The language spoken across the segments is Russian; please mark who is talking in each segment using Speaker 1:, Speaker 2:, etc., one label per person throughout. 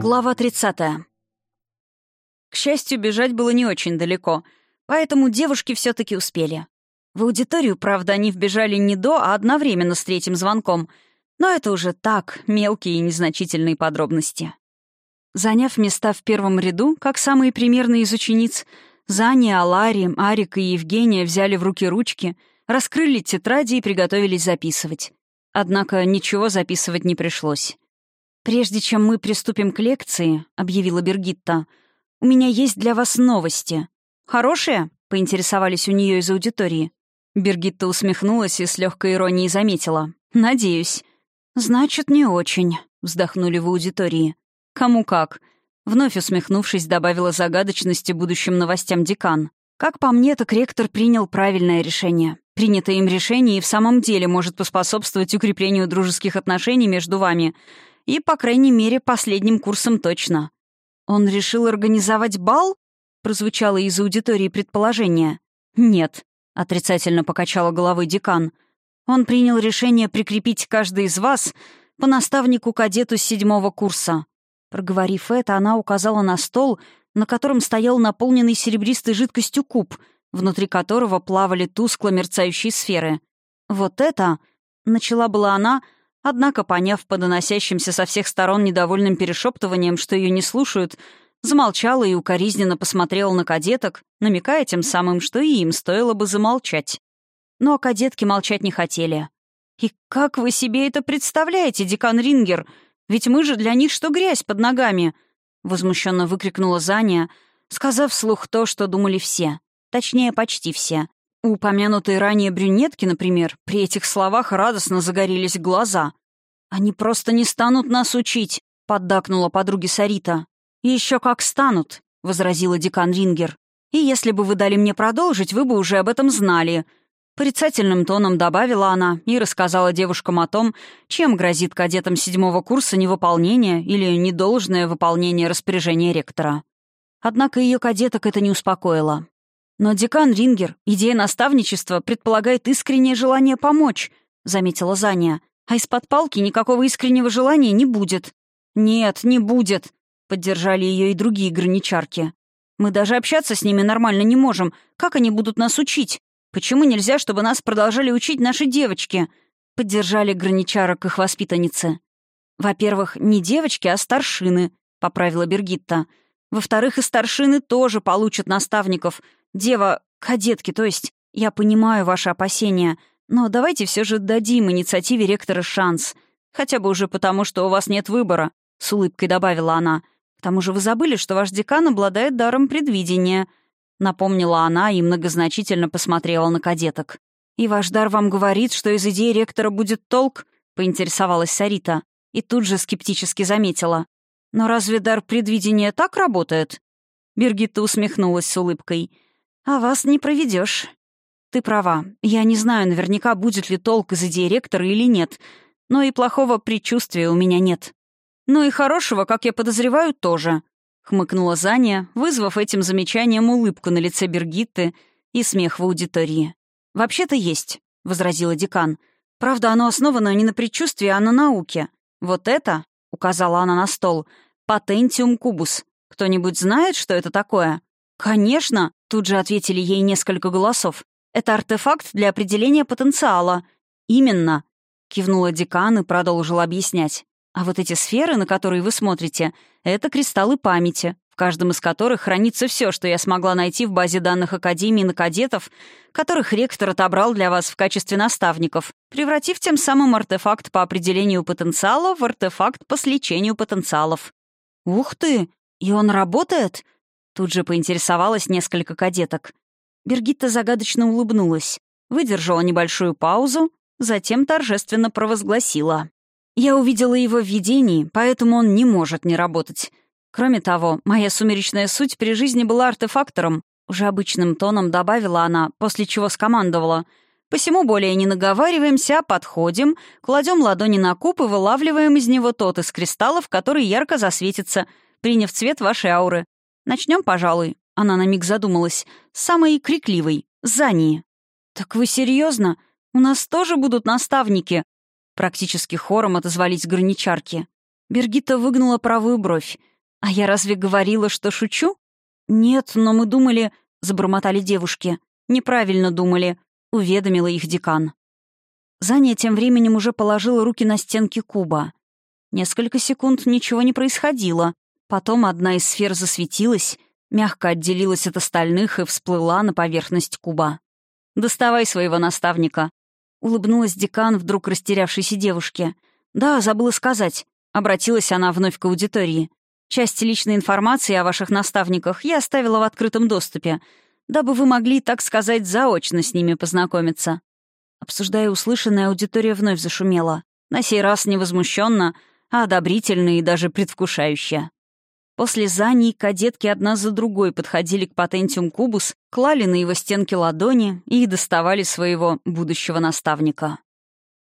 Speaker 1: Глава 30. К счастью, бежать было не очень далеко, поэтому девушки все таки успели. В аудиторию, правда, они вбежали не до, а одновременно с третьим звонком, но это уже так, мелкие и незначительные подробности. Заняв места в первом ряду, как самые примерные из учениц, Заня, Алари, Арик и Евгения взяли в руки ручки, раскрыли тетради и приготовились записывать. Однако ничего записывать не пришлось. «Прежде чем мы приступим к лекции», — объявила Бергитта, — «у меня есть для вас новости». «Хорошие?» — поинтересовались у нее из аудитории. Бергитта усмехнулась и с легкой иронией заметила. «Надеюсь». «Значит, не очень», — вздохнули в аудитории. «Кому как?» Вновь усмехнувшись, добавила загадочности будущим новостям декан. Как по мне, так ректор принял правильное решение. Принятое им решение и в самом деле может поспособствовать укреплению дружеских отношений между вами — и, по крайней мере, последним курсом точно. Он решил организовать бал? Прозвучало из аудитории предположение. Нет, отрицательно покачала головой декан. Он принял решение прикрепить каждый из вас по наставнику-кадету седьмого курса. Проговорив это, она указала на стол, на котором стоял наполненный серебристой жидкостью куб, внутри которого плавали тускло мерцающие сферы. «Вот это...» — начала была она, — Однако, поняв по доносящимся со всех сторон недовольным перешептыванием, что ее не слушают, замолчала и укоризненно посмотрела на кадеток, намекая тем самым, что и им стоило бы замолчать. Но кадетки молчать не хотели. «И как вы себе это представляете, декан Рингер? Ведь мы же для них что грязь под ногами!» Возмущенно выкрикнула Заня, сказав вслух то, что думали все. Точнее, почти все. У упомянутой ранее брюнетки, например, при этих словах радостно загорелись глаза. «Они просто не станут нас учить», — поддакнула подруге Сарита. «Еще как станут», — возразила декан Рингер. «И если бы вы дали мне продолжить, вы бы уже об этом знали». Порицательным тоном добавила она и рассказала девушкам о том, чем грозит кадетам седьмого курса невыполнение или недолжное выполнение распоряжения ректора. Однако ее кадеток это не успокоило. «Но декан Рингер, идея наставничества предполагает искреннее желание помочь», — заметила Заня. «А из-под палки никакого искреннего желания не будет». «Нет, не будет», — поддержали ее и другие граничарки. «Мы даже общаться с ними нормально не можем. Как они будут нас учить? Почему нельзя, чтобы нас продолжали учить наши девочки?» Поддержали граничарок их воспитанницы. «Во-первых, не девочки, а старшины», — поправила Бергитта. «Во-вторых, и старшины тоже получат наставников — Дева, кадетки, то есть, я понимаю ваши опасения, но давайте все же дадим инициативе ректора шанс. Хотя бы уже потому, что у вас нет выбора», — с улыбкой добавила она. «К тому же вы забыли, что ваш декан обладает даром предвидения», — напомнила она и многозначительно посмотрела на кадеток. «И ваш дар вам говорит, что из идеи ректора будет толк?» — поинтересовалась Сарита. И тут же скептически заметила. «Но разве дар предвидения так работает?» Бергитта усмехнулась с улыбкой. А вас не проведешь. Ты права. Я не знаю наверняка, будет ли толк из идеи ректора или нет. Но и плохого предчувствия у меня нет. Ну и хорошего, как я подозреваю, тоже. Хмыкнула Заня, вызвав этим замечанием улыбку на лице Бергитты и смех в аудитории. «Вообще-то есть», — возразила декан. «Правда, оно основано не на предчувствии, а на науке. Вот это, — указала она на стол, — патентиум кубус. Кто-нибудь знает, что это такое?» «Конечно!» — тут же ответили ей несколько голосов. «Это артефакт для определения потенциала». «Именно!» — кивнула декан и продолжила объяснять. «А вот эти сферы, на которые вы смотрите, это кристаллы памяти, в каждом из которых хранится все, что я смогла найти в базе данных Академии на кадетов, которых ректор отобрал для вас в качестве наставников, превратив тем самым артефакт по определению потенциала в артефакт по сличению потенциалов». «Ух ты! И он работает?» Тут же поинтересовалась несколько кадеток. Бергитта загадочно улыбнулась, выдержала небольшую паузу, затем торжественно провозгласила. «Я увидела его в видении, поэтому он не может не работать. Кроме того, моя сумеречная суть при жизни была артефактором», уже обычным тоном добавила она, после чего скомандовала. «Посему более не наговариваемся, а подходим, кладем ладони на куб и вылавливаем из него тот из кристаллов, который ярко засветится, приняв цвет вашей ауры. Начнем, пожалуй. Она на миг задумалась. С самой крикливой. Зании. «Так вы серьезно? У нас тоже будут наставники?» Практически хором отозвались граничарки. Бергита выгнула правую бровь. «А я разве говорила, что шучу?» «Нет, но мы думали...» — забормотали девушки. «Неправильно думали», — уведомила их декан. Заня тем временем уже положила руки на стенки куба. Несколько секунд ничего не происходило. Потом одна из сфер засветилась, мягко отделилась от остальных и всплыла на поверхность куба. «Доставай своего наставника», — улыбнулась декан вдруг растерявшейся девушке. «Да, забыла сказать», — обратилась она вновь к аудитории. «Часть личной информации о ваших наставниках я оставила в открытом доступе, дабы вы могли, так сказать, заочно с ними познакомиться». Обсуждая услышанное, аудитория вновь зашумела. На сей раз не возмущенно, а одобрительно и даже предвкушающе. После заний кадетки одна за другой подходили к Патентиум Кубус, клали на его стенки ладони и доставали своего будущего наставника.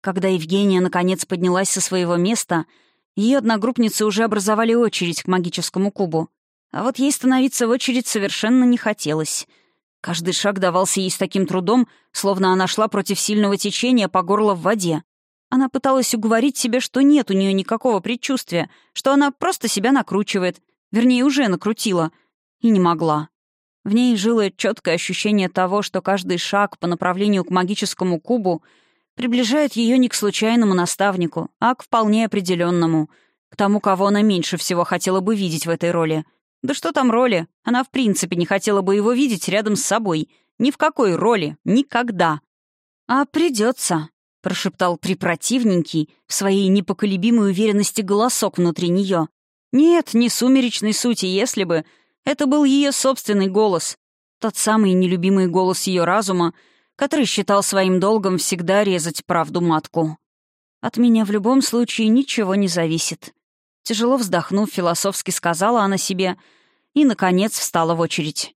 Speaker 1: Когда Евгения наконец поднялась со своего места, ее одногруппницы уже образовали очередь к магическому кубу. А вот ей становиться в очередь совершенно не хотелось. Каждый шаг давался ей с таким трудом, словно она шла против сильного течения по горло в воде. Она пыталась уговорить себя, что нет у нее никакого предчувствия, что она просто себя накручивает, Вернее, уже накрутила. И не могла. В ней жило четкое ощущение того, что каждый шаг по направлению к магическому кубу приближает ее не к случайному наставнику, а к вполне определенному, к тому, кого она меньше всего хотела бы видеть в этой роли. Да что там роли? Она в принципе не хотела бы его видеть рядом с собой. Ни в какой роли. Никогда. «А придется», — прошептал припротивненький в своей непоколебимой уверенности голосок внутри нее. Нет, не сумеречной сути, если бы. Это был ее собственный голос. Тот самый нелюбимый голос ее разума, который считал своим долгом всегда резать правду матку. От меня в любом случае ничего не зависит. Тяжело вздохнув, философски сказала она себе и, наконец, встала в очередь.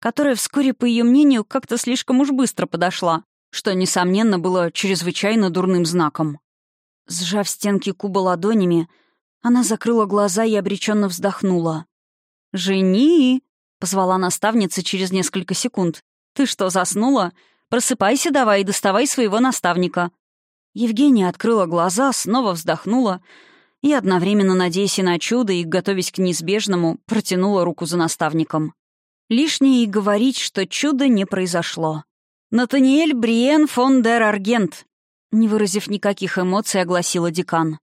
Speaker 1: Которая вскоре, по ее мнению, как-то слишком уж быстро подошла, что, несомненно, было чрезвычайно дурным знаком. Сжав стенки куба ладонями, она закрыла глаза и обреченно вздохнула. «Жени!» — позвала наставница через несколько секунд. «Ты что, заснула? Просыпайся давай и доставай своего наставника». Евгения открыла глаза, снова вздохнула и, одновременно надеясь и на чудо и готовясь к неизбежному, протянула руку за наставником. Лишнее и говорить, что чудо не произошло. «Натаниэль Бриен фон дер Аргент», не выразив никаких эмоций, огласила декан.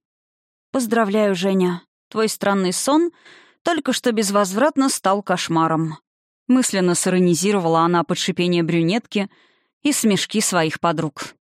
Speaker 1: «Поздравляю, Женя. Твой странный сон только что безвозвратно стал кошмаром». Мысленно сиронизировала она под шипение брюнетки и смешки своих подруг.